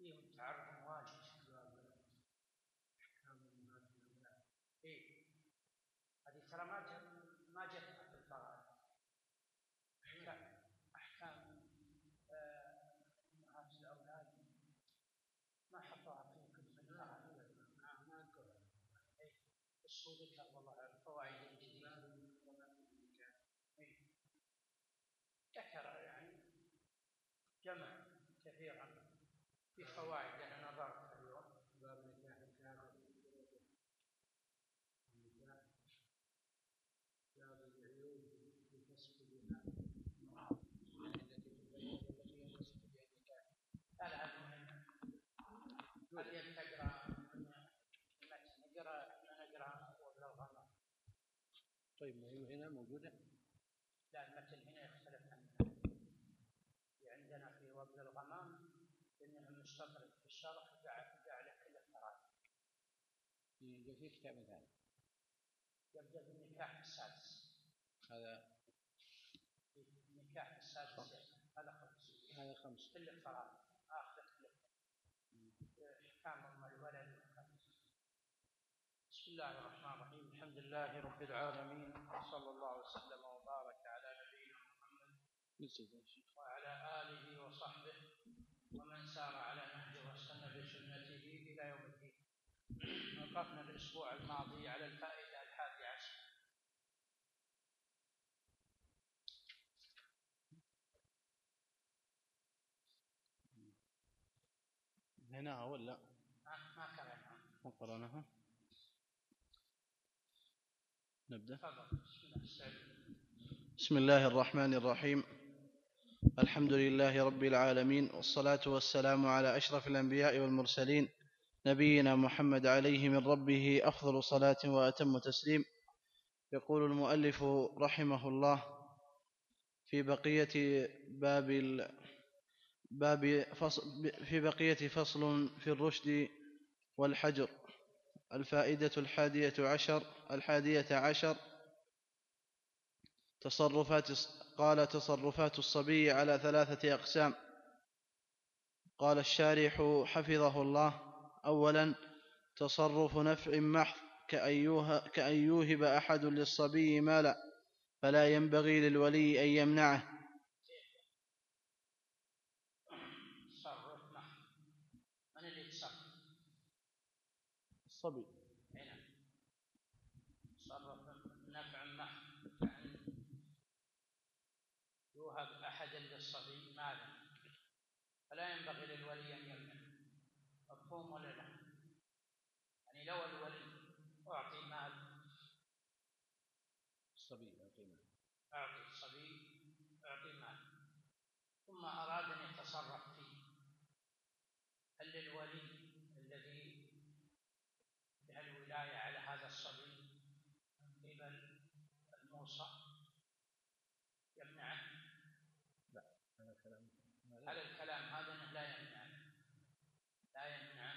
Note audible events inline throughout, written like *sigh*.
فيهم تعرض واجد إيه هذه ترى ما ما جت في الفرائض أحكام آه، أمهات الأولاد ما حطوها في كتب الفرائض ما ما إيه بس هو ذكر والله الفوائد الجديدة إيه ذكر يعني جمع كثيرا في فوائد أنا نظرت اليوم باب نكاح الكافر النكاح باب العيوب في فسق بها لا لا هذه تقرا نقرا نقرا وبلا غلط طيب ما هي هنا موجودة؟ لا المتن هنا يختلف عن عندنا في وبل الغمام انه مستطرد في الشرح جعل كل الفرائض. يبقى في كتاب ثاني. يبدأ بالنكاح السادس. هذا النكاح السادس هذا خمس. هذا خمس. كل الفرائض آخر كل إحكام أم الولد بسم الله الرحمن لله رب العالمين وصلى الله وسلم وبارك على نبينا محمد وعلى آله وصحبه ومن سار على نهجه واستنى بسنته إلى يوم الدين. وقفنا الأسبوع الماضي على الفائدة الحادي عشر. هنا ولا؟ ما قرأناها ما قرأناها؟ نبدأ. بسم الله الرحمن الرحيم. الحمد لله رب العالمين والصلاة والسلام على أشرف الأنبياء والمرسلين نبينا محمد عليه من ربه أفضل صلاة وأتم تسليم. يقول المؤلف رحمه الله في بقية باب باب فصل في بقية فصل في الرشد والحجر. الفائدة الحادية عشر الحادية عشر. تصرفات قال تصرفات الصبي على ثلاثة أقسام. قال الشارح حفظه الله. أولا تصرف نفع محض كأن يوهب أحد للصبي مالا فلا ينبغي للولي أن يمنعه. الصبي تصرف نفع محض يوهب أحدا للصبي مالا فلا ينبغي للولي أن يمنع مفهوم ولا لا؟ يعني لو الولي أعطي مال الصبي أعطي مال أعطي الصبي أعطي مال ثم أراد أن يتصرف فيه هل للولي الذي له الولاية على هذا الصبي من قبل الموصى يمنعه هذا الكلام على الكلام هذا انه لا يمنع لا يمنع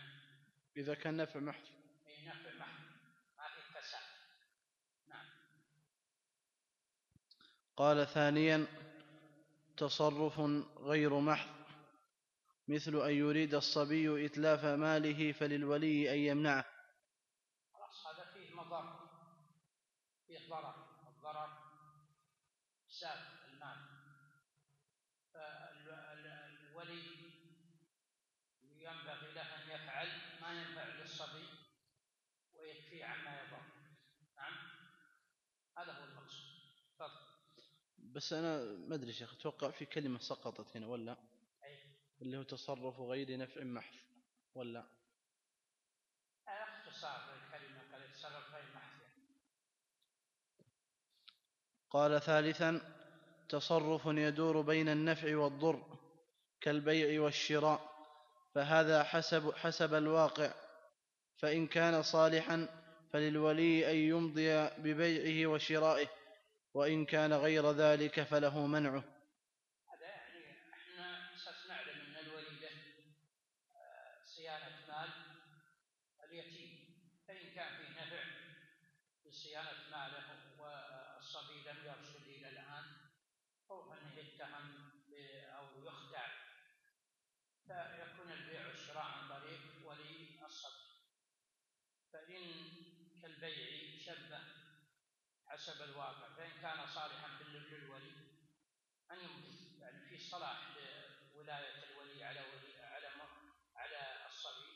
إذا كان نفع محض. اي نفع محض. ما في فساد نعم. قال ثانيا تصرف غير محض. مثل أن يريد الصبي إتلاف ماله فللولي أن يمنعه. خلاص هذا فيه مضر فيه ضرر. الضرر ساب ينبغي له أن يفعل ما ينفع للصبي ويكفي عما يضر نعم هذا هو المقصود تفضل بس أنا ما أدري شيخ أتوقع في كلمة سقطت هنا ولا. اللي هو تصرف غير نفع محض ولا؟ اختصار الكلمة قال يتصرف غير محض قال ثالثا تصرف يدور بين النفع والضر كالبيع والشراء فهذا حسب حسب الواقع. فإن كان صالحا فللولي أن يمضي ببيعه وشرائه. وإن كان غير ذلك فله منعه هذا يعني إحنا أساس نعلم ان الولي له آه، صيانه مال اليتيم فان كان فيه نفع بصيانه ماله والصبي لم يرشد إلى الان خوفا انه يتهم أو يخدع فيكون البيع والشراء البيع شبه حسب الواقع فإن كان صالحا للولي أن يمضي. يعني في صلاح لولاية الولي على ولي على على الصبي.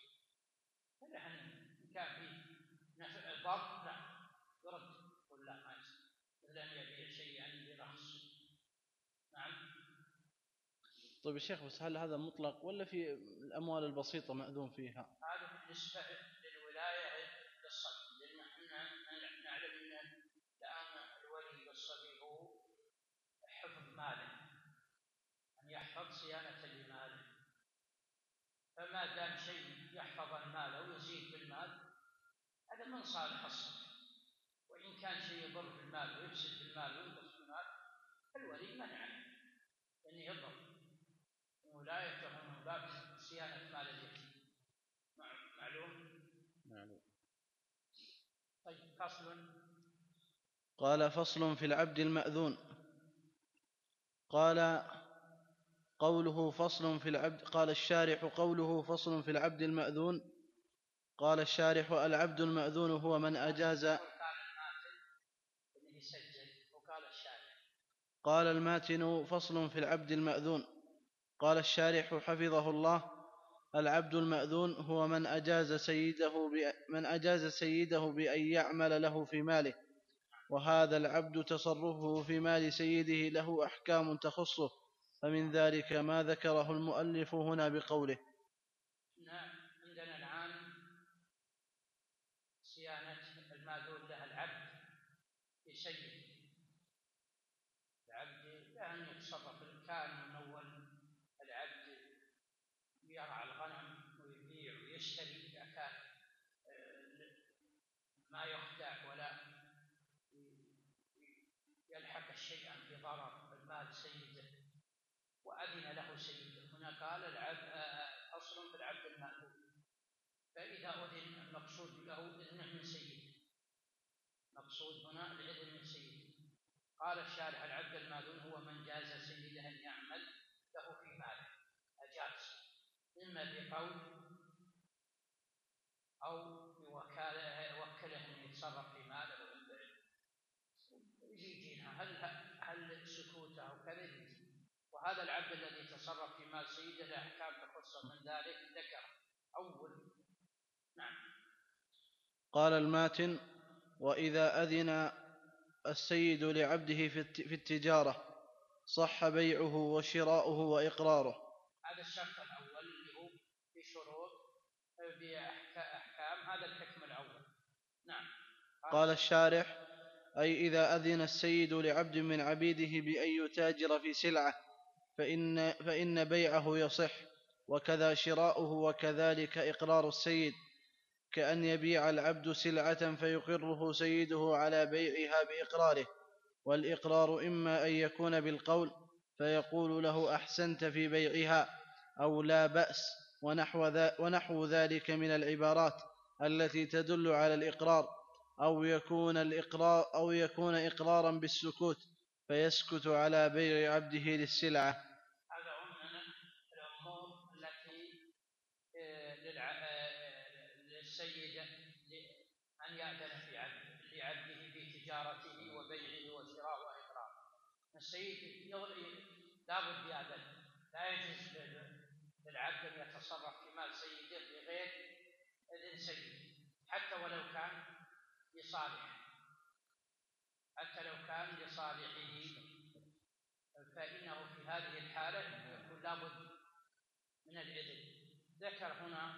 فله إن كان فيه ضرب لا. يرد. يقول لا ما مثل أن يبيع شيئا برخص. نعم. طيب يا شيخ بس هل هذا مطلق ولا في الأموال البسيطة مأذون فيها؟ هذا بالنسبة للولاية للصبي لأن إحنا نعلم أن الآن الولي للصبي هو حفظ ماله أن يحفظ صيانة لماله فما دام شيء يحفظ المال أو يزيد بالمال هذا من صالح الصبي وإن كان شيء يضر في المال ويفسد في المال وينقص في المال الولي منعه لأنه يضر. ولايته من باب صيانة مال اليتيم. معلوم؟ معلوم. طيب فصل. قال فصل في العبد المأذون. قال قوله فصل في العبد قال الشارح قوله فصل في العبد المأذون قال الشارح العبد المأذون هو من أجاز. قال الماتن فصل في العبد المأذون قال الشارح حفظه الله العبد المأذون هو من أجاز سيده من أجاز سيده بأن يعمل له في ماله وهذا العبد تصرفه في مال سيده له أحكام تخصه. فمن ذلك ما ذكره المؤلف هنا بقوله نعم عندنا الآن صيانة الماذون له العبد لسيده العبد له أن يتصرف كان من أول العبد يرعى الغنم ويبيع ويشتري إذا كان آه، ما يخدع ولا يلحق الشيء في ضرر المال سيده وأذن له سيده هنا قال العبد آه، أصل في العبد المأذون فإذا أذن المقصود له إذنه من سيده مقصود هنا الإذن من سيده قال الشارح العبد المأذون هو من جاز سيده أن يعمل له في ماله. أجاز. إما بقول أو بوكالة يوكله أن يتصرف في ماله يجي يجينا هل هل سكوته أو كذا يجي وهذا العبد الذي يتصرف في مال سيده له أحكام تخصه من ذلك ذكر أول. نعم. قال الماتن وإذا أذن السيد لعبده في التجارة صح بيعه وشراؤه وإقراره. هذا الشرط الأول اللي هو بشروط بأحكام هذا الحكم الأول. نعم. قال الشارح أي إذا أذن السيد لعبد من عبيده بأن يتاجر في سلعة فإن, فإن بيعه يصح وكذا شراؤه وكذلك إقرار السيد. كأن يبيع العبد سلعة فيقره سيده على بيعها بإقراره. والإقرار إما أن يكون بالقول فيقول له أحسنت في بيعها أو لا بأس ونحو, ونحو ذلك من العبارات التي تدل على الإقرار. أو يكون الإقرار أو يكون إقرارا بالسكوت فيسكت على بيع عبده للسلعة. السيد لابد بهذا لا يجوز للعبد أن يتصرف في سيده بغير إذن سيده حتى ولو كان لصالحه. حتى لو كان لصالحه. فإنه في هذه الحالة يكون لابد من الإذن. ذكر هنا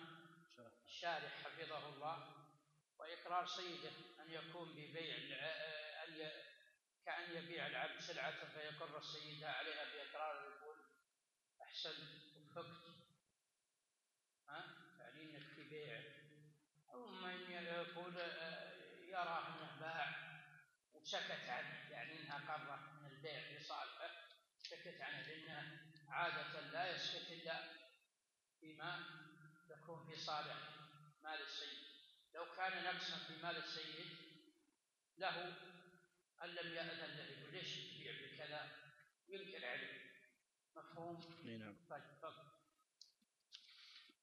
الشارح حفظه الله وإقرار سيده أن يكون ببيع أن كأن يبيع العبد سلعة فيقر السيد عليها بإقرار يقول أحسن وفقت ها؟ يعني إنك في بيع أو من يقول يرى أنه باع وسكت عنه يعني إنها قرة من البيع لصالحه سكت عنه لأنه عادة لا يسكت إلا فيما يكون في صالح مال السيد. لو كان نقصا في مال السيد له أن لم يأذن له ليش تبيع بكذا ينكر عليه مفهوم؟ نعم. طيب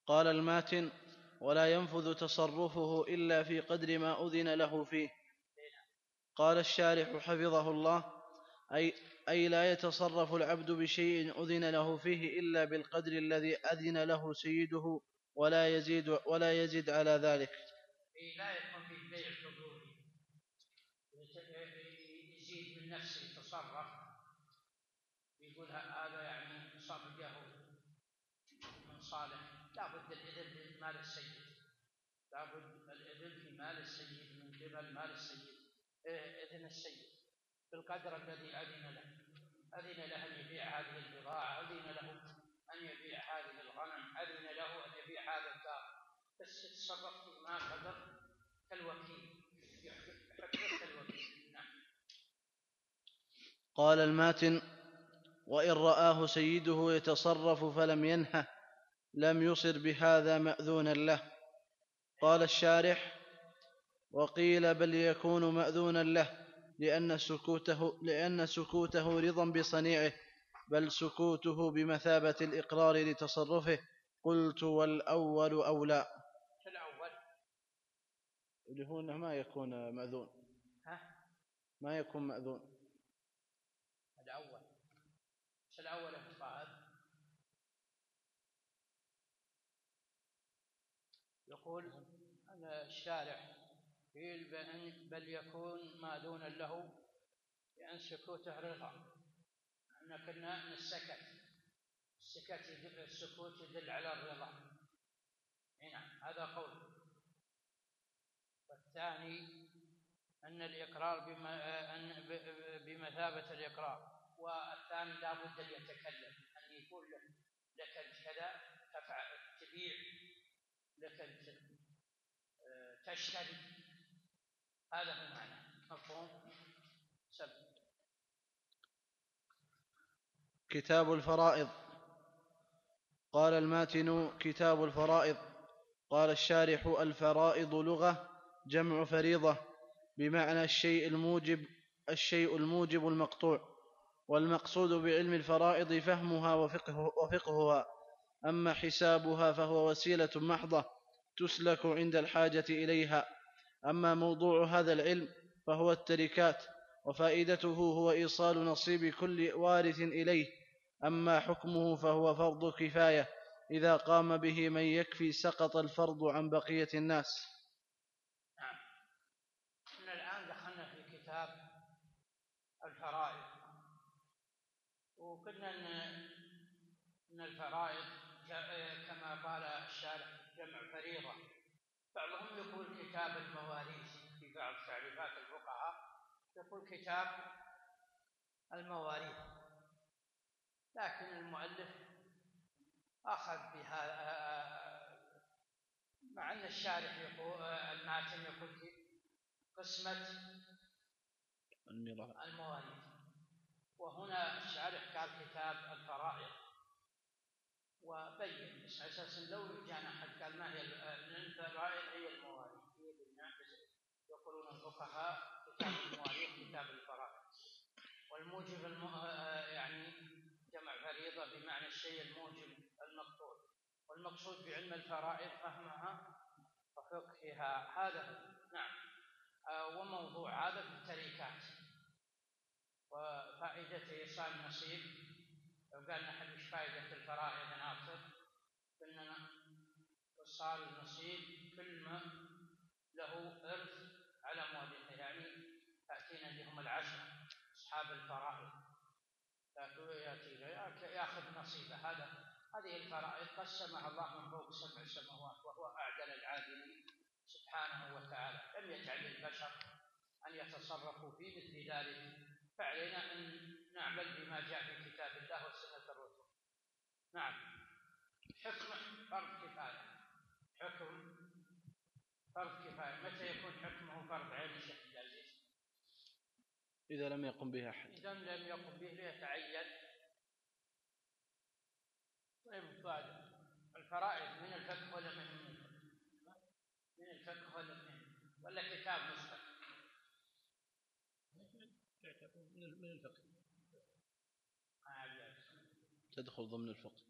قال الماتن ولا ينفذ تصرفه إلا في قدر ما أذن له فيه. قال الشارح حفظه الله أي, أي لا يتصرف العبد بشيء أذن له فيه إلا بالقدر الذي أذن له سيده ولا يزيد ولا يزيد على ذلك. لا يكون في بيع حضوري يزيد من نفسه يتصرف يقول هذا يعني صفقه من صالح. لابد الإذن بمال السيد. لابد الإذن في مال السيد من قبل مال السيد. إيه، إذن السيد. بالقدر الذي أذن له. أذن له أن يبيع هذه البضاعة أذن له أن يبيع هذه الغنم أذن له أن يبيع هذا الدار. بس يتصرف ما قدر كالوكيل. كالوكيل. نعم قال الماتن وإن رآه سيده يتصرف فلم ينهه لم يصر بهذا مأذونا له. قال الشارح وقيل بل يكون مأذونا له لأن سكوته لأن سكوته رضا بصنيعه بل سكوته بمثابة الإقرار لتصرفه. قلت والأول أولى. الأول. اللي هو أنه ما يكون مأذون. ها؟ ما يكون مأذون الأول الأول الصاحب يقول الشارح قيل بل يكون ماذونا له لأن سكوته رضا أن كنا من السكت السكت السكوت يدل على الرضا. نعم هذا قول. والثاني أن الإقرار بمثابة الإقرار. والثاني لا بد أن يتكلم أن يقول له لك كذا تفعل تبيع لك تشتري. هذا هو المعنى مفهوم؟ سب. كتاب الفرائض. قال الماتن كتاب الفرائض. قال الشارح الفرائض لغة جمع فريضة بمعنى الشيء الموجب الشيء الموجب المقطوع. والمقصود بعلم الفرائض فهمها وفقه وفقهها. أما حسابها فهو وسيلة محضة تسلك عند الحاجة إليها. أما موضوع هذا العلم فهو التركات وفائدته هو إيصال نصيب كل وارث إليه. أما حكمه فهو فرض كفاية إذا قام به من يكفي سقط الفرض عن بقية الناس. نعم. من الآن دخلنا في كتاب الفرائض. وقلنا ان ان الفرائض كما قال الشارع جمع فريضة. بعضهم يقول كتاب المواريث في بعض تعريفات الفقهاء يقول كتاب المواريث. لكن المؤلف أخذ بهذا مع أن الشارح يقول الماتن يقول قسمة المواريث. وهنا الشارح قال كتاب الفرائض. وبين بس على أساس لو جانا احد قال ما هي الفرائض هي المواريث يقولون الفقهاء كتاب المواريث كتاب الفرائض. والموجب المو... يعني جمع فريضة بمعنى الشيء الموجب المقطوع والمقصود بعلم الفرائض فهمها وفقهها. هذا نعم. آه، وموضوع هذا في التركات وفائدة إيصال النصيب لو قال نحن إيش فائدة الفرائض ناصر قلنا إيصال النصيب كل ما له إرث على مؤلفه يعني تأتينا اللي هم أصحاب الفرائض. يأتي يأخذ نصيبه. هذا هذه الفرائض قسمها الله من فوق سبع سماوات وهو أعدل العادلين سبحانه وتعالى. لم يجعل للبشر أن يتصرفوا في مثل ذلك فعلينا أن نعمل بما جاء في كتاب الله وسنة الرسول نعم. حكم فرض كفاية. حكم فرض كفاية. متى يكون حكمه فرض عين شيخ العزيز إذا لم يقم به أحد. إذا لم يقم به ليتعين. طيب الفرائض من الفقه ولا من؟ من الفقه؟ ولا من ولا كتاب مسلم؟ من الفقه. تدخل ضمن الفقه.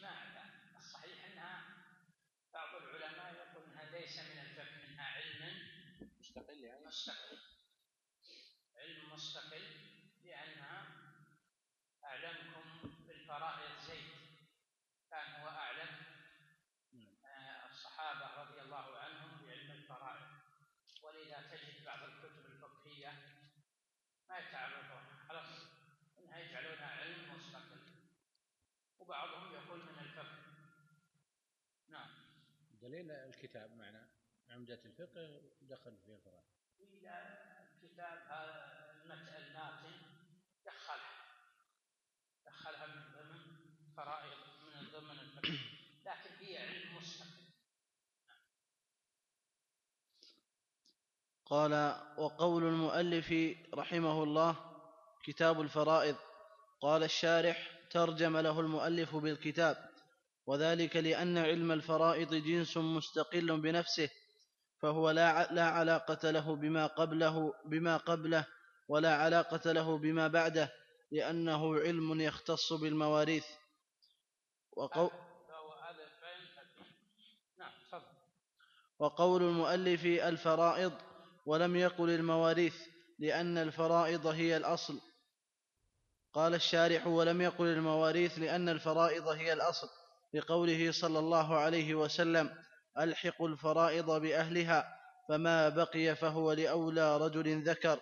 اجماع الصحيح انها بعض العلماء يقول انها ليس من الفقه انها علم مستقل يعني. مستقل. علم مستقل. دليل الكتاب معنا عمدة الفقه دخل في الفرائض إلى الكتاب هذا المتن دخلها دخلها من ضمن فرائض من ضمن الفقه لكن هي علم مستقل. قال وقول المؤلف رحمه الله كتاب الفرائض. قال الشارح ترجم له المؤلف بالكتاب. وذلك لأن علم الفرائض جنس مستقل بنفسه فهو لا لا علاقة له بما قبله بما قبله ولا علاقة له بما بعده لأنه علم يختص بالمواريث. نعم، وقول المؤلف الفرائض ولم يقل المواريث لأن الفرائض هي الأصل. قال الشارح ولم يقل المواريث لأن الفرائض هي الأصل. لقوله صلى الله عليه وسلم ألحقوا الفرائض بأهلها فما بقي فهو لأولى رجل ذكر.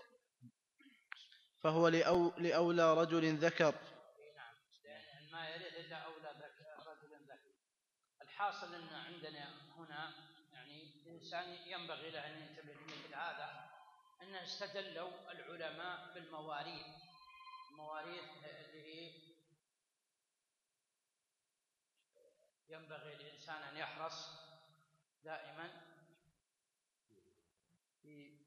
فهو لأو لأولى رجل ذكر. نعم ما يرد إلا أولى رجل ذكر. الحاصل أن عندنا هنا يعني الإنسان ينبغي له أن ينتبه لمثل هذا أن استدلوا العلماء بالمواريث. المواريث اللي هي ينبغي الإنسان أن يحرص دائما في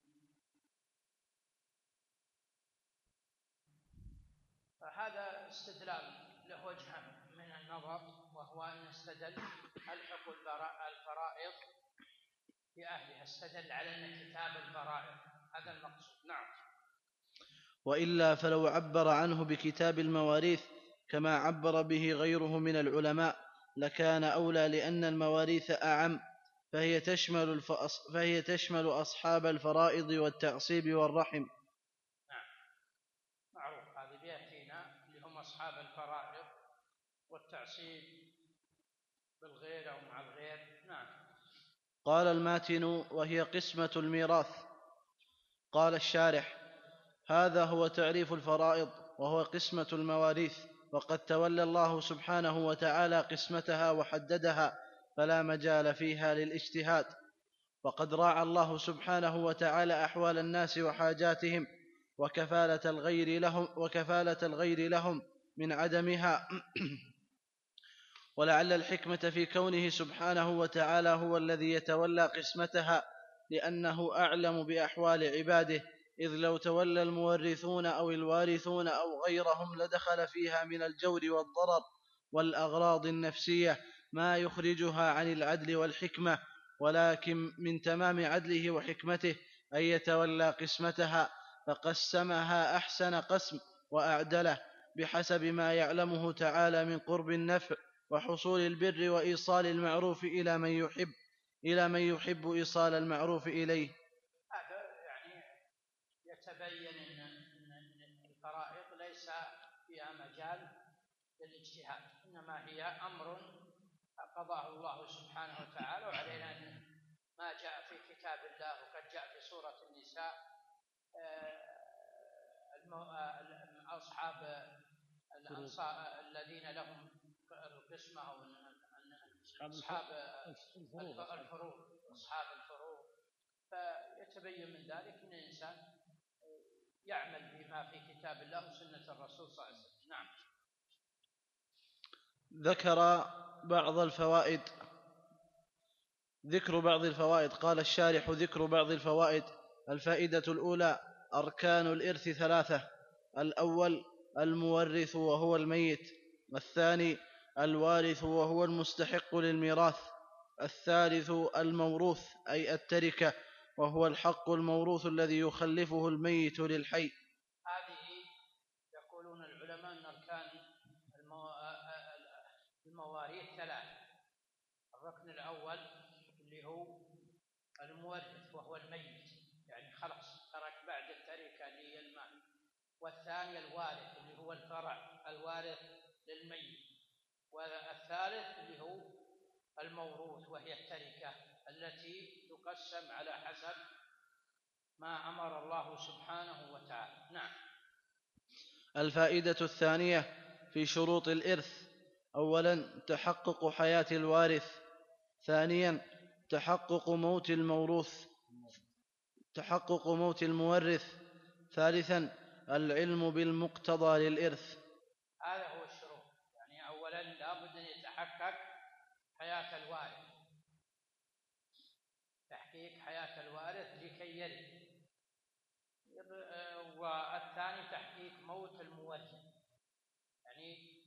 فهذا استدلال له وجه من النظر وهو أن استدل ألحق الفرائض بأهلها استدل على أن كتاب الفرائض هذا المقصود. نعم. وإلا فلو عبر عنه بكتاب المواريث كما عبر به غيره من العلماء لكان أولى لأن المواريث أعم فهي تشمل, فهي تشمل أصحاب الفرائض والتعصيب والرحم. نعم. معروف هذه بيأتينا اللي هم أصحاب الفرائض والتعصيب بالغير أو مع الغير. نعم. قال الماتن وهي قسمة الميراث. قال الشارح هذا هو تعريف الفرائض وهو قسمة المواريث. وقد تولى الله سبحانه وتعالى قسمتها وحددها فلا مجال فيها للاجتهاد. وقد راعى الله سبحانه وتعالى أحوال الناس وحاجاتهم وكفالة الغير لهم وكفالة الغير لهم من عدمها. *clears throat* ولعل الحكمة في كونه سبحانه وتعالى هو الذي يتولى قسمتها لأنه أعلم بأحوال عباده إذ لو تولى المورثون أو الوارثون أو غيرهم لدخل فيها من الجور والضرر والأغراض النفسية ما يخرجها عن العدل والحكمة ولكن من تمام عدله وحكمته أن يتولى قسمتها فقسمها أحسن قسم وأعدله بحسب ما يعلمه تعالى من قرب النفع وحصول البر وإيصال المعروف إلى من يحب إلى من يحب إيصال المعروف إليه. يتبين إن الفرائض ليس فيها مجال للاجتهاد إنما هي أمر قضاه الله سبحانه وتعالى وعلينا أن ما جاء في كتاب الله وقد جاء في سورة النساء آه، آه، اصحاب الأنصار الذين لهم القسمة أو أصحاب الفروض أصحاب الفروض. فيتبين من ذلك إن الإنسان يعمل بما في كتاب الله وسنة الرسول صلى الله عليه وسلم. نعم. ذكر بعض الفوائد. ذكر بعض الفوائد. قال الشارح ذكر بعض الفوائد. الفائدة الأولى أركان الإرث ثلاثة الأول المورث وهو الميت. الثاني الوارث وهو المستحق للميراث. الثالث الموروث أي التركة. وهو الحق الموروث الذي يخلفه الميت للحي. هذه يقولون العلماء أن أركان المواريث ثلاث. الركن الأول اللي هو المورث وهو الميت يعني خلاص ترك بعد التركة اللي هي المال والثاني الوارث اللي هو الفرع الوارث للميت. والثالث اللي هو الموروث وهي التركة. التي تقسم على حسب ما أمر الله سبحانه وتعالى. نعم. الفائدة الثانية في شروط الإرث. أولا تحقق حياة الوارث. ثانيا تحقق موت الموروث. تحقق موت المورث. ثالثا العلم بالمقتضى للإرث. هذا هو الشروط. يعني أولا لابد أن يتحقق حياة الوارث. تحقيق حياة الوارث لكي يرث والثاني تحقيق موت المورث يعني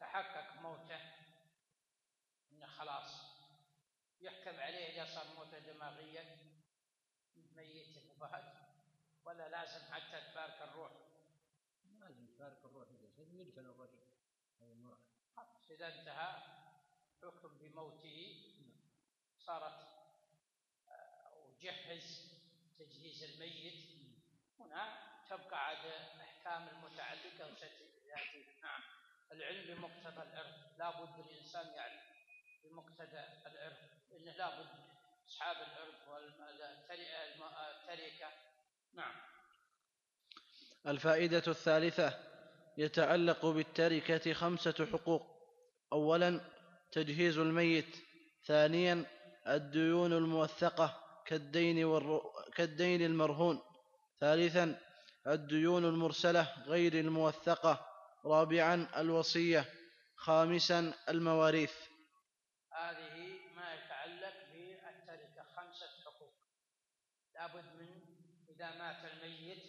تحقق موته. إنه خلاص يحكم عليه إذا صار موته دماغيا ميت مبهج ولا لازم حتى تفارق الروح. لازم تفارق الروح يدفن الرجل. أو المرأة إذا انتهى حكم بموته. صارت وجهز تجهيز الميت. هنا تبقى عاد احكام المتعلقة وستاتي نعم. العلم بمقتضى الارث لابد الإنسان يعلم بمقتضى الارث انه لابد أصحاب الارث والتركة. نعم. الفائدة الثالثة يتعلق بالتركة خمسة حقوق. اولا تجهيز الميت. ثانيا الديون الموثقة. كالدين, والر... كالدين المرهون. ثالثا الديون المرسلة غير الموثقة. رابعا الوصية. خامسا المواريث. هذه ما يتعلق بالتركة خمسة حقوق. لابد من إذا مات الميت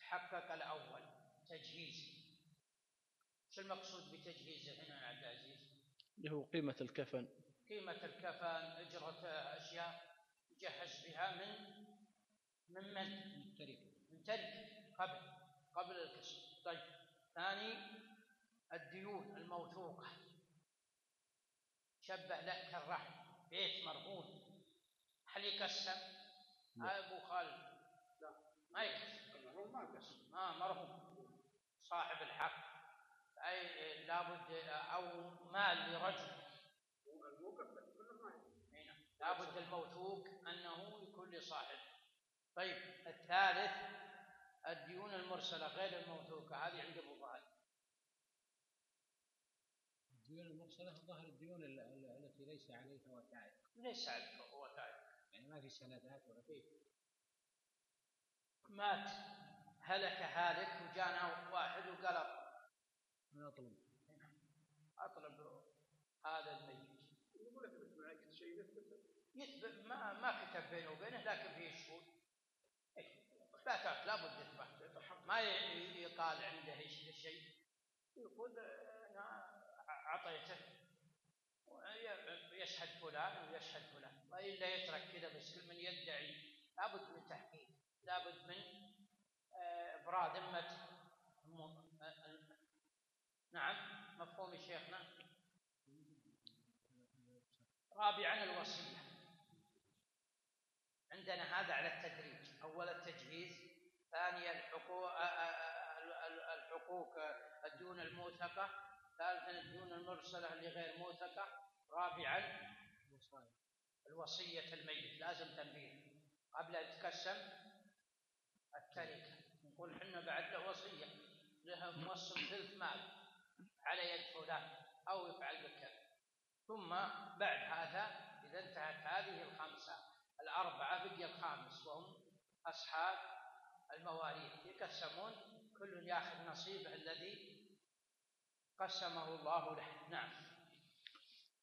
تحقق الأول تجهيزه شو المقصود بتجهيزه هنا يا عبد العزيز؟ اللي هو قيمة الكفن. قيمة الكفن أجرة أشياء. يجهز بها من من من؟ من من تركه قبل قبل الكسب طيب ثاني الديون الموثوقة. شبه له كالرهن بيت مرهون. هل يكسب؟ هذا أبو خالد. لا. ما المرهون ما يكسب آه مرهون. صاحب الحق. أي لابد أو مال لرجل. لابد الموثوق أنه يكون لصاحب طيب الثالث الديون المرسلة غير الموثوقة هذه عند أبو ظاهر الديون المرسلة ظهر الديون التي ليس عليها وثائق ليس عليها وثائق يعني ما في سندات ولا في مات هلك هالك وجانا واحد وقال أطلب. أطلب هذا الميت يقول لك شيء يثبت ما ما كتب بينه وبينه لكن فيه شهود. اثباتات لابد يثبت ما يقال عنده شيء يقول أنا أعطيته. يشهد فلان ويشهد فلان. والا يترك كذا بس كل من يدعي لابد من تحقيق لابد من آه، ابراز ذمه نعم مفهوم شيخنا. رابعا الوصية. عندنا هذا على التدريج. أول التجهيز ثانيا الحقوق الحقوق الديون الموثقة ثالثا الديون المرسلة اللي غير موثقة رابعا الوصية الميت. لازم تنبيه. قبل أن تقسم التركة نقول حنا بعد له وصية. له موصم ثلث مال على يد فلان أو يفعل بكذا ثم بعد هذا إذا انتهت هذه الخمسة. الأربعة بقي الخامس وهم أصحاب المواريث. يقسمون كل ياخذ نصيبه الذي قسمه الله له. نعم.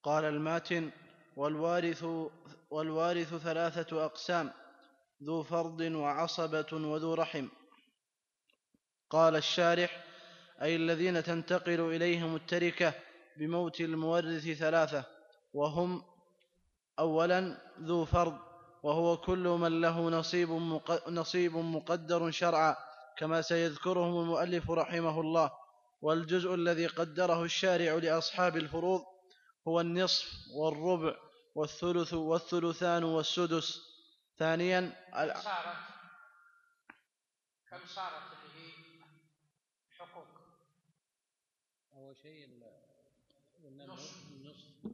قال الماتن والوارث والوارث ثلاثة أقسام ذو فرض وعصبة وذو رحم. قال الشارح أي الذين تنتقل إليهم التركة بموت المورث ثلاثة وهم أولا ذو فرض وهو كل من له نصيب نصيب مقدر شرعا كما سيذكرهم المؤلف رحمه الله. والجزء الذي قدره الشارع لأصحاب الفروض هو النصف والربع والثلث والثلثان والسدس. ثانيا كم صارت؟ كم صارت اللي هي حقوق؟ أول شيء نصف. النصف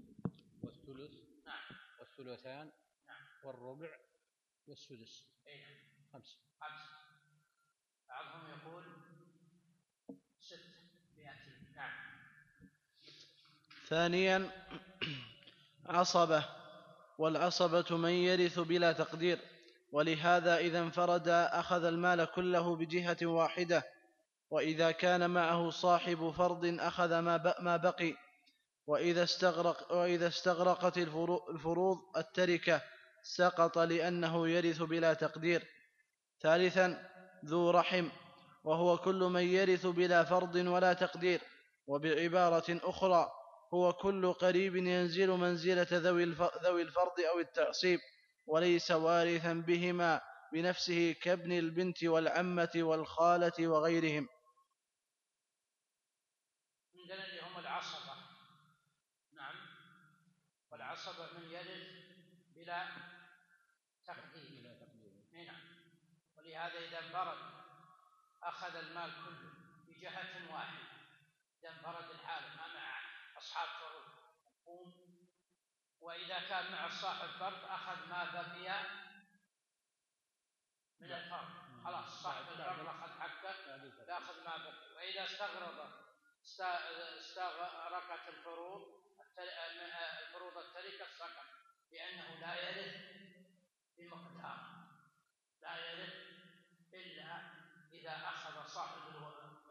والثلث نعم. والثلثان والربع والسدس. اي نعم خمس. خمس. بعضهم يقول ست مئتين نعم. ثانيا عصبة والعصبة من يرث بلا تقدير ولهذا إذا انفرد أخذ المال كله بجهة واحدة وإذا كان معه صاحب فرض أخذ ما ما بقي وإذا استغرق وإذا استغرقت الفرو- الفروض التركة. سقط لأنه يرث بلا تقدير. ثالثا ذو رحم وهو كل من يرث بلا فرض ولا تقدير. وبعبارة أخرى هو كل قريب ينزل منزلة ذوي الف- ذوي الفرض أو التعصيب وليس وارثا بهما بنفسه كابن البنت والعمة والخالة وغيرهم. عندنا اللي هم العصبة. نعم. والعصبة من يرث بلا تقدير بلا تقدير اي نعم ولهذا إذا انفرد أخذ المال كله بجهة واحدة إذا انفرد الحال ما مع أصحاب فروض مفهوم وإذا كان مع صاحب فرض أخذ ما بقي من الفرض. خلاص صاحب الفرض أخذ حقه. يأخذ ما بقي. وإذا استغرض است- استغرقت الفروض الفروض التركة سقط لأنه لا يرث بمقدار. لا يرث إلا إذا أخذ صاحب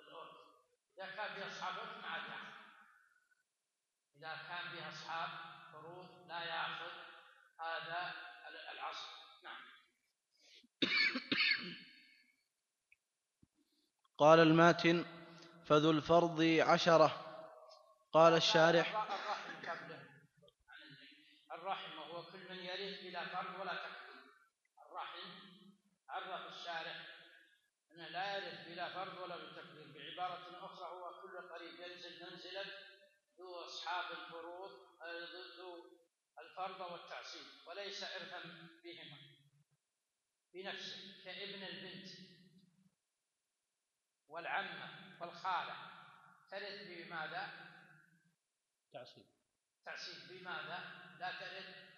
الارث إذا كان في أصحاب ارث ما عاد يأخذ. إذا كان في أصحاب فروض لا يأخذ. هذا ال- العصر. نعم. قال الماتن فذو الفرض عشرة. قال الشارح الر- الرحم قبله. الرحم وهو كل من يرث بلا فرض ولا عرف الشارح انه لا يرث بلا فرض ولا بتقدير بعبارة أخرى هو كل قريب ينزل منزله ذو أصحاب الفروض ذو- الفرض والتعصيب وليس ارثا بهما. بنفسه كابن البنت والعمة والخالة. ترث بماذا؟ تعصيب تعصيب بماذا؟ لا ترث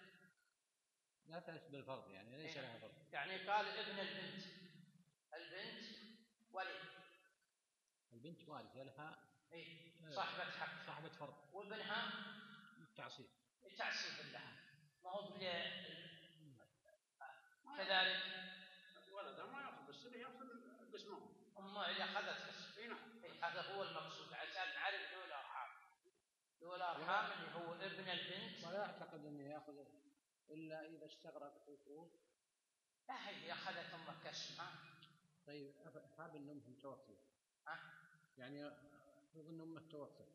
لا تأتي بالفرض يعني ليس إيه. لها فرض يعني قال ابن البنت. البنت ولد البنت والدة لها اي صاحبة حق. صاحبة فرض وابنها تعصيب تعصيب لها ما هو كذلك. ولدها ما يأخذ بس اللي يأخذ قسمهم امه اللي أخذت اسم إي نعم. إيه، هذا هو المقصود. عشان نعرف ذو الأرحام. ذو الأرحام اللي هو ابن البنت. ولا أعتقد أنه يأخذ إلا إذا استغرقت الفروض لا هي اخذت امه كاسمها طيب هذا أن أمهم توفيت ها؟ يعني أفرض أن أمه توفت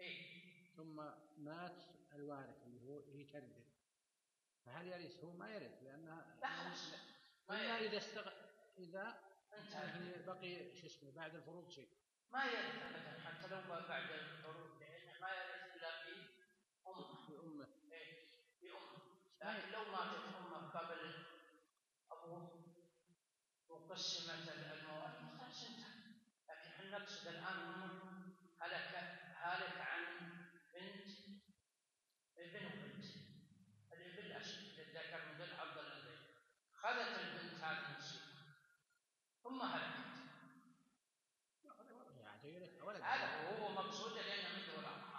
اي ثم مات الوارث اللي هو هي ترثه فهل يرث؟ هو ما يرث لأنها لا ما إلا يرث. إذا استغ... إذا انتهى. يعني بقي شو اسمه بعد الفروض شيء. ما يرث ابدا حتى لو بعد الحروب لأنه ما يرث إلا بامه بأمه إيه، بامه لكن لو ماتت امه قبل ابوه وقسمت خلاص انتهى لكن إحنا نقصد امه هلك هالك عن بنت ابن وبنت الابن الاشد للذكر مثل عبد الانثيين خذت البنت هذه نصيبها ثم هلكت يعني يرث ولد هذا هو مقصود لأنه من ذو الأرحام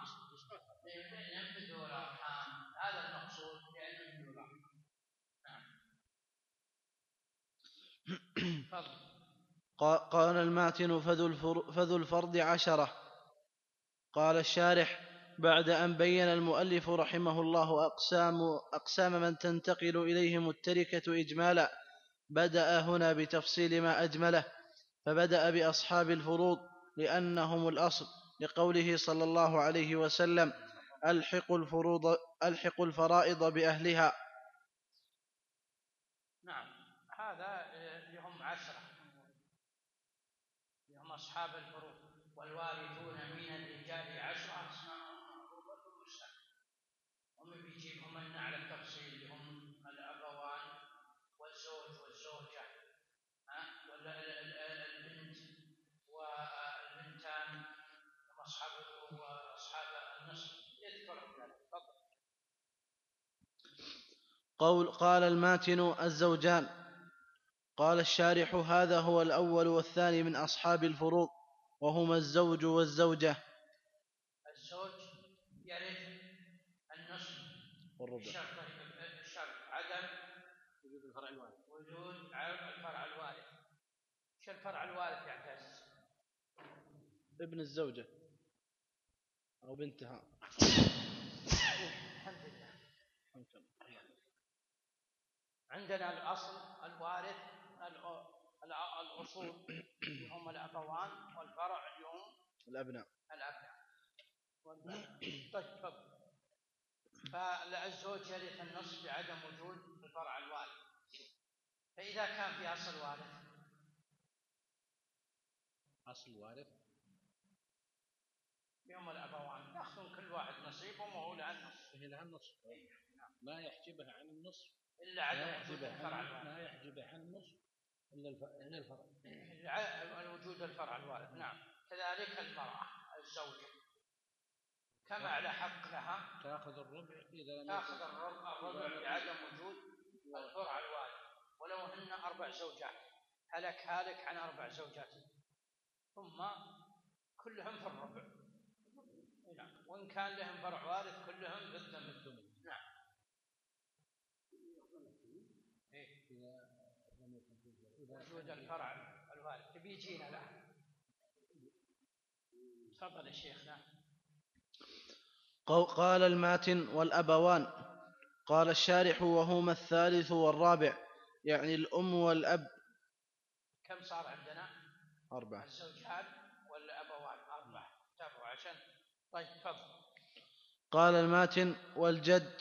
لأنه من ذو الأرحام هذا المقصود لأنه من ذو الأرحام نعم تفضل قا- قال الماتن فذو, الفر فذو الفرض عشرة. قال الشارح بعد أن بين المؤلف رحمه الله أقسام, أقسام من تنتقل إليهم التركة إجمالا بدأ هنا بتفصيل ما أجمله فبدأ بأصحاب الفروض لأنهم الأصل لقوله صلى الله عليه وسلم ألحقوا الفروض ألحقوا الفرائض بأهلها. نعم هذا العشرة هم أصحاب الفروض والوارثون من الرجال عشرة. أسماءهم معروفة مشتقة هم بيجيبهم لنا على التفصيل. هم الأبوان والزوج والزوجة. ها؟ والبنت والبنتان. هم أصحاب وأصحاب النصف يذكرهم ذلك قول قال الماتن الزوجان. قال الشارح هذا هو الأول والثاني من أصحاب الفروض وهما الزوج والزوجة. الزوج يرث النصف. والربع. بشرط عدم. وجود الفرع الوارث. وجود الفرع الوارث. شو الفرع الوارث يا عباس؟ ابن الزوجة. أو بنتها. الحمد لله. عندنا الأصل الوارث الأصول اللي هم الأبوان والفرع اللي هم الأبناء. الأبناء والبنات. طيب تفضل. فالزوج يرث النصف بعدم وجود الفرع الوارث. فإذا كان في أصل وارث؟ أصل وارث. يوم الأبوان. يأخذون كل واحد نصيبهم وهو له النصف هي لها النصف ما يحجبها عن النصف. إلا لا عدم وجود الفرع عن الوارث. ما يحجبها عن النصف. إلا الفرع. الع- وجود الفرع الوارث نعم. كذلك المرأة الزوجة كما على حق لها. تأخذ الربع إذا لم تأخذ الربع الربع بعدم وجود الفرع الوارث ولو هن أربع زوجات. هلك هالك عن أربع زوجات. ثم كلهم في الربع. نعم. وإن كان لهم فرع وارث كلهم بالثمن الثمن نعم إيه إذا لم يكن وجود الفرع الوارث بيجينا له تفضل يا شيخنا قو- قال الماتن والأبوان قال الشارح وهما الثالث والرابع يعني الأم والأب. كم صار عندنا؟ أربعة. الزوجان والأبوان أربعة. تابعوا عشان. طيب تفضل. قال الماتن والجد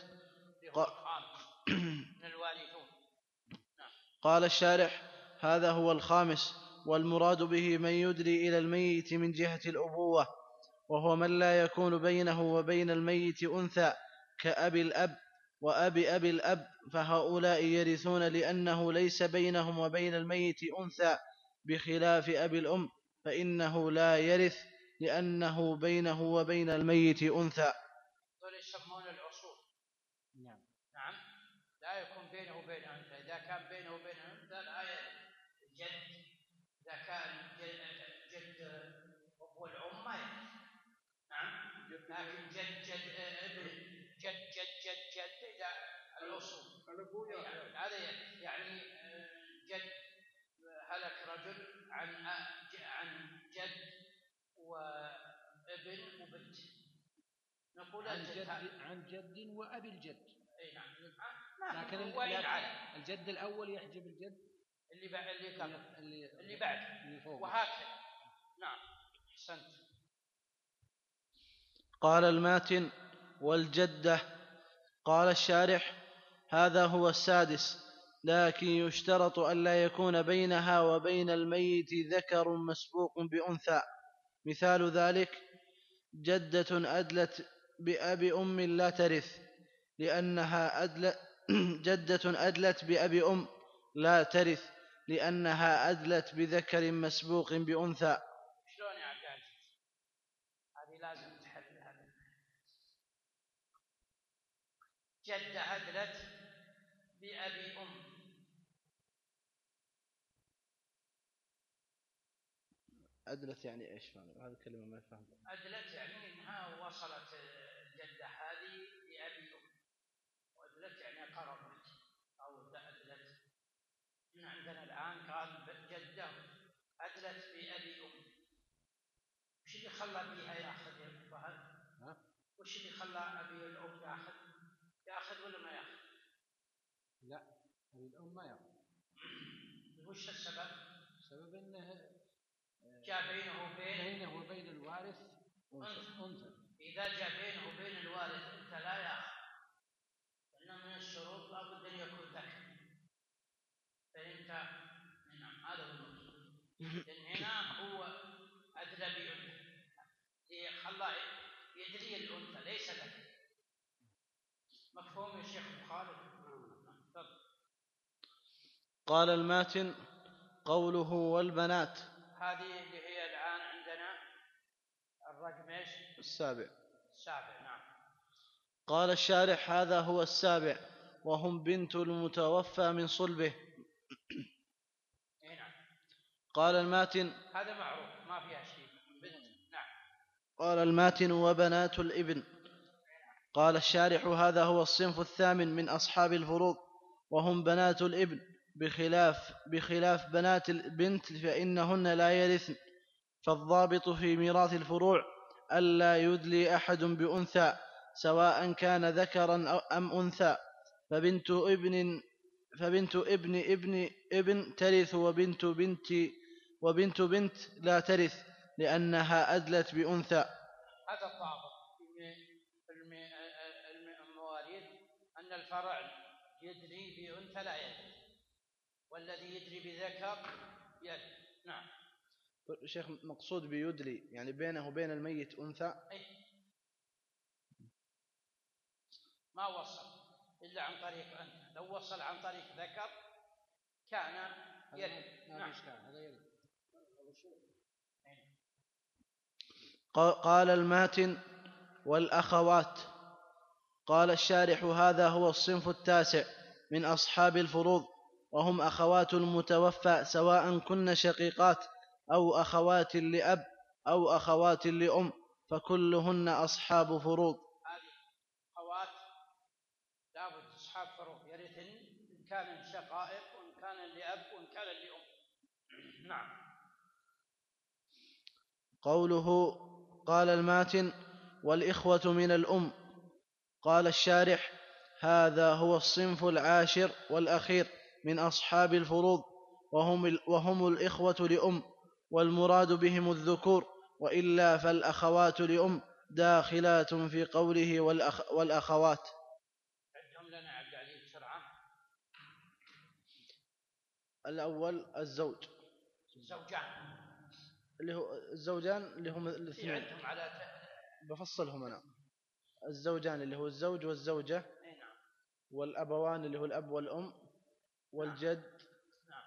اللي هو ق- الخامس من الوارثون قال الشارح هذا هو الخامس والمراد به من يدري إلى الميت من جهة الأبوة وهو من لا يكون بينه وبين الميت أنثى كأبي الأب وأب أبي الأب فهؤلاء يرثون لأنه ليس بينهم وبين الميت أنثى بخلاف أبي الأم فإنه لا يرث لأنه بينه وبين الميت أنثى دول يسمون الأصول نعم نعم لا يكون بينه وبين أنثى إذا كان بينه وبين أنثى لا يرث الجد إذا كان جد, جد أبو الأم ما يرث نعم لكن جد جد ابن جد جد جد جد إذا الأصول يعني هذا يرث. يعني آه، جد هلك رجل عن آه، ج- عن جد وابن وبنت نقول عن جد. عن جد وأبي الجد. اي نعم ما لكن لكن الجد الأول يحجب الجد. اللي بعد اللي قبل اللي اللي بعد. اللي فوق. وهكذا. نعم. أحسنت. قال الماتن والجدة. قال الشارح هذا هو السادس لكن يشترط ألا يكون بينها وبين الميت ذكر مسبوق بأنثى. مثال ذلك جدة أدلت بأب أم لا ترث لأنها أدلت *clears throat* جدة أدلت بأب أم لا ترث لأنها أدلت بذكر مسبوق بأنثى. شلون يا لازم جدة أدلت بأبي أم أدلت يعني إيش هذه الكلمة ما فهمت أدلت يعني إنها وصلت الجدة هذه لأبي وأدلت يعني قربت أو أدلت إحنا عندنا الآن قال جدة أدلت بأبي أم وش اللي خلى بيها يأخذ يا فهد؟ ها؟ وش اللي خلى أبي الأم يأخذ؟ يأخذ ولا ما يأخذ؟ لا أبي الأم ما يأخذ وش السبب؟ جاء بينه وبين بينه وبين الوارث أنثى. أنثى إذا جاء بينه وبين الوارث أنت لا ياخذ لأن من الشروط لابد أن يكون ذكر فأنت نعم هذا هو المقصود لأن هنا هو أدلى بأنثى خلاه يدري الأنثى ليس ذكر مفهوم يا شيخ خالد؟ نعم، تفضل قال الماتن قوله والبنات. هذه اللي هي الآن عندنا الرقم إيش؟ السابع. السابع نعم. قال الشارح هذا هو السابع وهم بنت المتوفى من صلبه. اي نعم. قال الماتن. هذا معروف ما فيها شيء. بنت نعم. قال الماتن وبنات الإبن. قال الشارح هذا هو الصنف الثامن من أصحاب الفروض وهم بنات الإبن. بخلاف بخلاف بنات البنت فإنهن لا يرثن فالضابط في ميراث الفروع ألا يدلي أحد بأنثى سواء كان ذكرا أم أنثى. فبنت ابن فبنت ابن ابن ابن ترث وبنت بنت وبنت بنت لا ترث لأنها أدلت بأنثى. هذا الضابط المواريث أن الفرع يدري بأنثى لا يدري والذي يدري بذكر يدري نعم. شيخ مقصود بيدلي يعني بينه وبين الميت أنثى؟ أي ما وصل إلا عن طريق أنثى. لو وصل عن طريق ذكر كان ما نعم. هذا يرد قا- قال الماتن والأخوات قال الشارح هذا هو الصنف التاسع من أصحاب الفروض. وهم أخوات المتوفى سواء كن شقيقات أو أخوات لأب أو أخوات لأم فكلهن أصحاب فروض. هذه خوات لابد أصحاب فروض يرثن إن كان شقائق وإن كان لأب وإن كان لأم. نعم. قوله قال الماتن والإخوة من الأم. قال الشارح هذا هو الصنف العاشر والأخير. من أصحاب الفروض وهم, وهم الإخوة لأم والمراد بهم الذكور وإلا فالأخوات لأم داخلات في قوله والأخ والأخوات. عدهم لنا عبد العزيز بسرعة. الأول الزوج. زوجان اللي هو الزوجان اللي هم الاثنين. على بفصلهم أنا. الزوجان اللي هو الزوج والزوجة نعم. والأبوان اللي هو الأب والأم والجد نعم.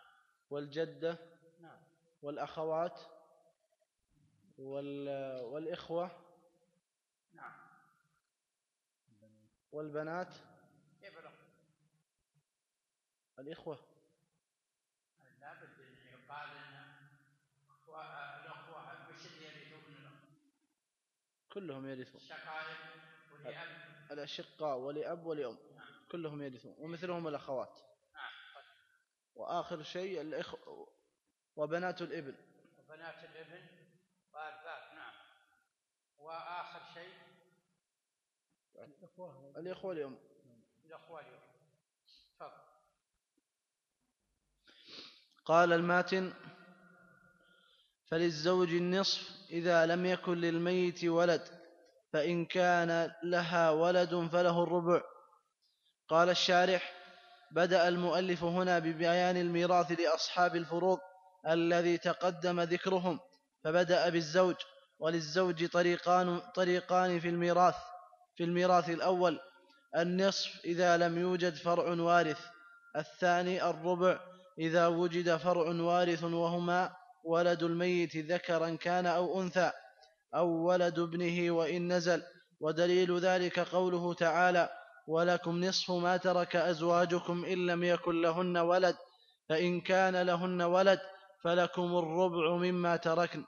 والجدة نعم. والأخوات وال... والإخوة نعم. والبنات. كيف؟ الإخوة؟ لابد أن يقال أن أخوة- الأخوة يرثون كلهم يرثون. الشقائق ولأب. الأشقاء ولأب ولأم. كلهم يرثون. ومثلهم الأخوات. وآخر شيء الإخ... وبنات الابن وبنات الابن وأرثات نعم. وآخر شيء؟ الأخوة الإخوة لأم الأخوة اليوم. تفضل. قال الماتن فللزوج النصف إذا لم يكن للميت ولد فإن كان لها ولد فله الربع. قال الشارح بدأ المؤلف هنا ببيان الميراث لأصحاب الفروض الذي تقدم ذكرهم فبدأ بالزوج وللزوج طريقان طريقان في الميراث في الميراث الأول النصف إذا لم يوجد فرع وارث الثاني الربع إذا وجد فرع وارث وهما ولد الميت ذكرا كان أو أنثى أو ولد ابنه وإن نزل ودليل ذلك قوله تعالى ولكم نصف ما ترك أزواجكم إن لم يكن لهن ولد فإن كان لهن ولد فلكم الربع مما تركن.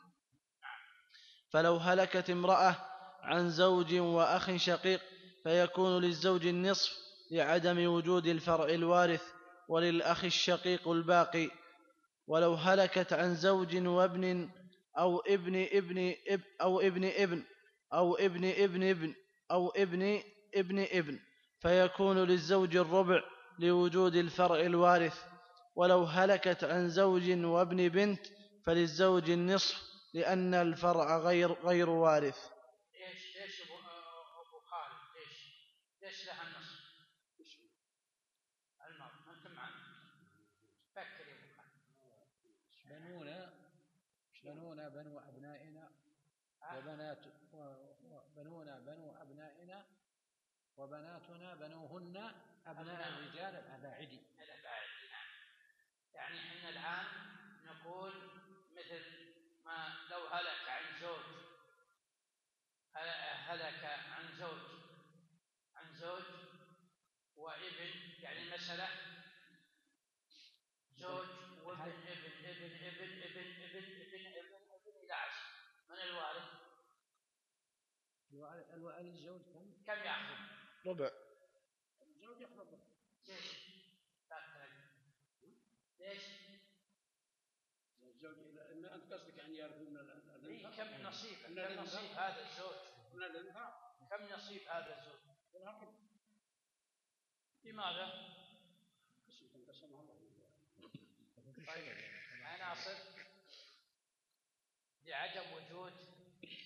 فلو هلكت امرأة عن زوج وأخ شقيق فيكون للزوج النصف لعدم وجود الفرع الوارث وللأخ الشقيق الباقي. ولو هلكت عن زوج وابن أو ابن ابن اب أو ابن ابن أو ابن ابن ابن أو ابن ابن ابن فيكون للزوج الربع لوجود الفرع الوارث ولو هلكت عن زوج وابن بنت فللزوج النصف لأن الفرع غير غير وارث. ليش ليش أبو, أبو خالد؟ ليش ليش لها النصف؟ المرء ما أنت معنا. فكر يا أبو خالد. بنونا بنونا بنو أبنائنا وبنات وبنونا بنو أبنائنا وبناتنا بنوهن أبناء الرجال الأباعد الأباعد نعم. يعني إحنا الآن نقول مثل ما لو هلك عن زوج هل- هلك عن زوج عن زوج وابن يعني المسألة زوج وابن ابن ابن ابن ابن ابن ابن ابن ابن إلى عشر من الوارث؟ الوالد الوالد الزوج كم؟ كم يأخذ؟ ربع الجواب ياخذ ليش؟ ليش؟ الزوج إن أنت قصدك يعني من الانفاق إيه، كم نصيب كم نصيب هذا الزوج من الانفاق كم نصيب هذا الزوج؟ لماذا؟ قسم قسمها الله طيب عناصر لعدم وجود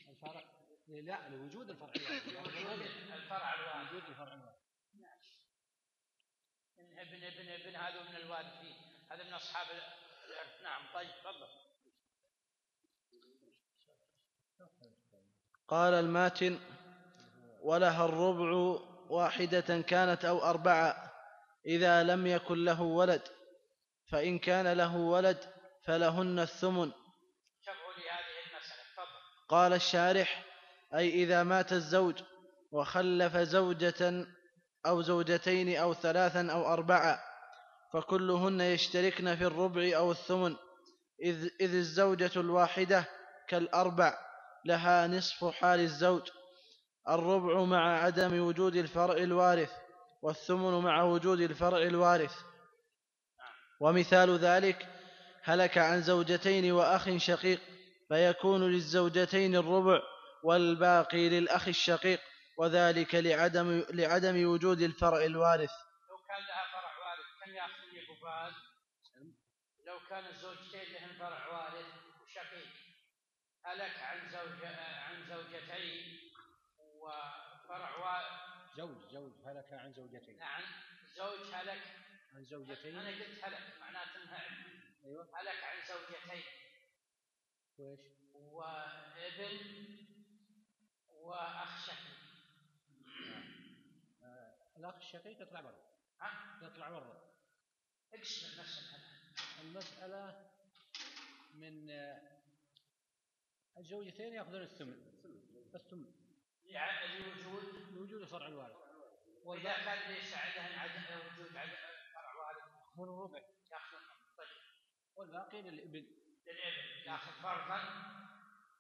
الفرق لا لوجود *coughs* الفرع الواحد وجود الفرع الواحد. وجود الفرع الواحد إن ابن ابن ابن هذا من الوارثين هذا من أصحاب الارث نعم طيب تفضل. قال الماتن ولها الربع واحدة كانت أو أربعة إذا لم يكن له ولد فإن كان له ولد فلهن الثمن. شرحوا لي هذه المسألة تفضل. قال الشارح أي إذا مات الزوج وخلف زوجة أو زوجتين أو ثلاثا أو أربعة فكلهن يشتركن في الربع أو الثمن. إذ, إذ الزوجة الواحدة كالأربع لها نصف حال الزوج. الربع مع عدم وجود الفرع الوارث والثمن مع وجود الفرع الوارث. ومثال ذلك هلك عن زوجتين وأخ شقيق فيكون للزوجتين الربع والباقي للأخ الشقيق وذلك لعدم, لعدم وجود الفرع الوارث. لو كان لها فرع وارث كم ياخذ لي أبو فهد؟ لو كان الزوجتين لهن فرع وارث وشقيق. هلك عن زوج عن زوجتين وفرع وارث زوج زوج هلك عن زوجتين. نعم زوج هلك. عن زوجتين؟ أنا قلت هلك معناته إنها أيوه. هلك عن زوجتين. وإيش؟ وابن واخ شقيق الأخ الشقيق يطلع برا ها؟ يطلع برا اقسم المسألة المسألة من آه، الزوجتين ياخذون الثمن الثمن لوجود لوجود الفرع الوارث. وإذا كان ليس عدم وجود عدم فرع وارث هو الربع. يأخذ طيب. والباقي للابن للابن يأخذ فرضا.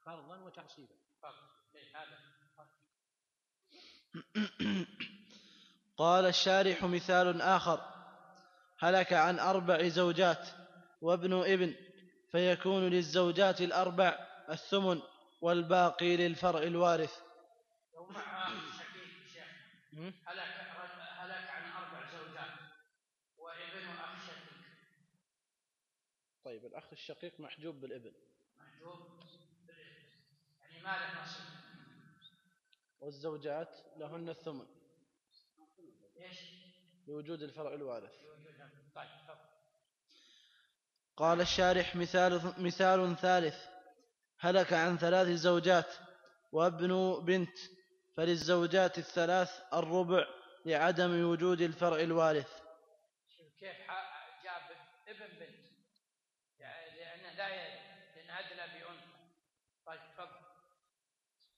فرضا وتعصيبا. فرض ليه هذا *coughs* قال الشارح مثال آخر. هلك عن أربع زوجات وابن ابن فيكون للزوجات الأربع الثمن والباقي للفرع الوارث. لو مع هلك هلك عن أربع زوجات وابن واخ شقيق طيب الأخ الشقيق محجوب بالابن. محجوب بالابن. يعني ما له نصيب والزوجات لهن الثمن. إيش؟ لوجود الفرع الوارث. لوجود طيب قال الشارح مثال مثال ثالث. هلك عن ثلاث زوجات وابن بنت. فللزوجات الثلاث الربع لعدم وجود الفرع الوارث. كيف جاب ابن بنت. يعني لأنه لا يرث لأن أدنى بأنثى طيب تفضل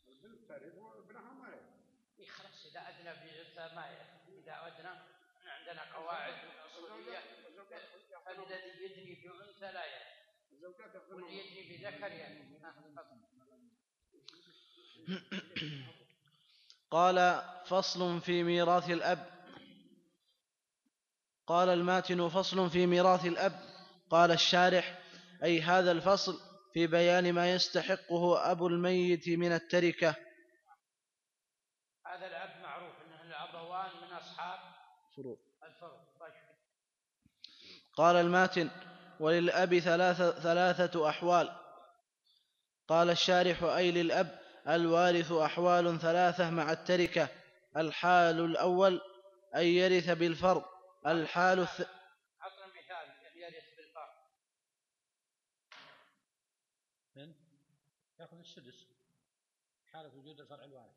البنت ترث وابنها ما يرث إيه خلاص إذا أدنى بأنثى ما يرث إذا أدنى عندنا قواعد أصولية فالذي يدري بأنثى لا يرث الزوجات ياخذون واللي يرث ها، تفضل قال فصل في ميراث الأب. قال الماتن فصل في ميراث الأب. قال الشارح أي هذا الفصل في بيان ما يستحقه أبو الميت من التركة هذا الأب معروف أنه الأبوان من أصحاب فروض الفرض طيب. قال الماتن وللأب ثلاثة, ثلاثة أحوال. قال الشارح أي للأب الوارث أحوال ثلاثة مع التركة. الحال الأول أن يرث بالفرض. الحال الث... عطنا مثال يرث بالفرض. من؟ يأخذ السدس. حالة وجود الفرع الوارث.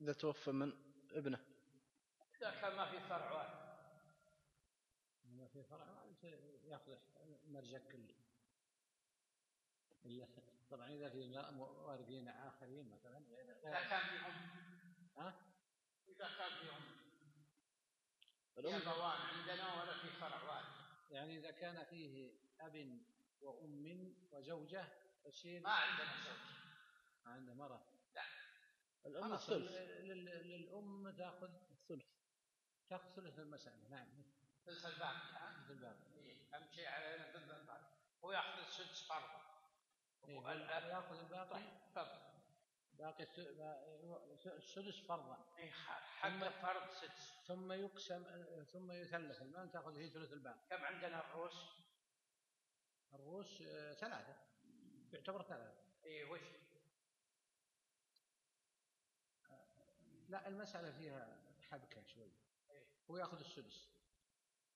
إذا توفى من ابنه. إذا كان ما في فرع واحد. ما في فرع وارث ياخذ مرجع كلي إلا طبعا إذا في وارثين آخرين مثلا. إذا كان في أم ها؟ إذا كان في أم في أبوان عندنا ولا في فرع واحد. يعني إذا كان فيه أب وأم وزوجة يصير ما عندنا زوج. ما عنده مرة. الأم خلاص. الثلث. ال- لل- للأم تأخذ الثلث. تأخذ ثلث المسألة نعم. ثلث الباقي ها؟ مثل الباقي إيه، أهم شيء علينا ثلث الباقي هو يأخذ السدس فرضا. إيه، يأخذ الباقي طيب تفضل. باقي الس- با- السدس فرضا. إيه، حق فرض سدس. ثم يقسم ثم يثلث المال تأخذ هي ثلث الباقي كم عندنا الرؤوس؟ الرؤوس آه، ثلاثة. يعتبر ثلاثة. إيه وش؟ لا المسألة فيها حبكة شوي. هو يأخذ السدس.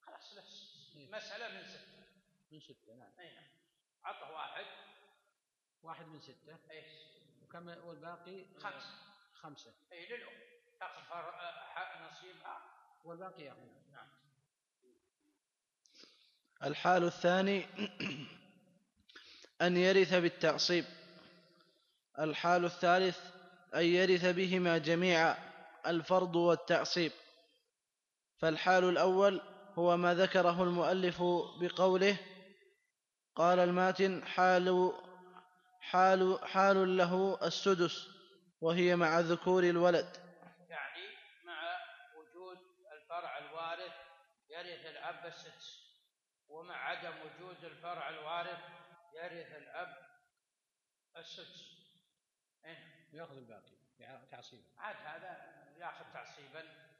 خلاص بس إيه. مسألة من ستة. من ستة نعم. أي نعم عطه واحد. واحد من ستة. إيه. وكم والباقي؟ آه، خمسة. خمسة إيه للأم. تأخذ فر- آه، حق نصيبها. والباقي يأخذ نعم. الحال الثاني أن يرث بالتعصيب. الحال الثالث أن يرث بهما جميعا الفرض والتعصيب. فالحال الأول هو ما ذكره المؤلف بقوله قال الماتن حال حال حال له السدس وهي مع ذكور الولد. يعني مع وجود الفرع الوارث يرث الأب السدس ومع عدم وجود الفرع الوارث يرث الأب السدس. إيه؟ يأخذ الباقي تعصيبا. عاد هذا يأخذ تعصيبا.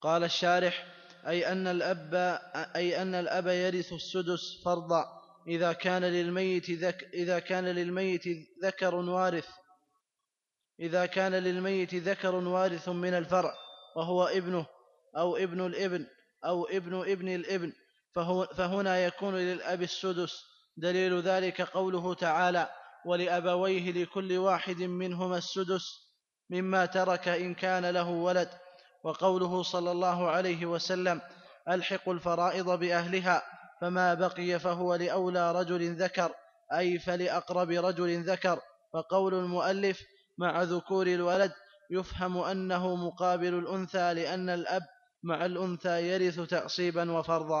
قال الشارح أي أن الأب أي أن الأب يرث السدس فرضا إذا كان للميت ذك إذا كان للميت ذكر وارث. إذا كان للميت ذكر وارث من الفرع وهو ابنه أو ابن الإبن أو ابن ابن الإبن فهو فهنا يكون للأب السدس. دليل ذلك قوله تعالى ولأبويه لكل واحد منهما السدس مما ترك إن كان له ولد. وقوله صلى الله عليه وسلم الحقوا الفرائض بأهلها فما بقي فهو لأولى رجل ذكر أي فلأقرب رجل ذكر. فقول المؤلف مع ذكور الولد يفهم أنه مقابل الأنثى لأن الأب مع الأنثى يرث تعصيبا وفرضا.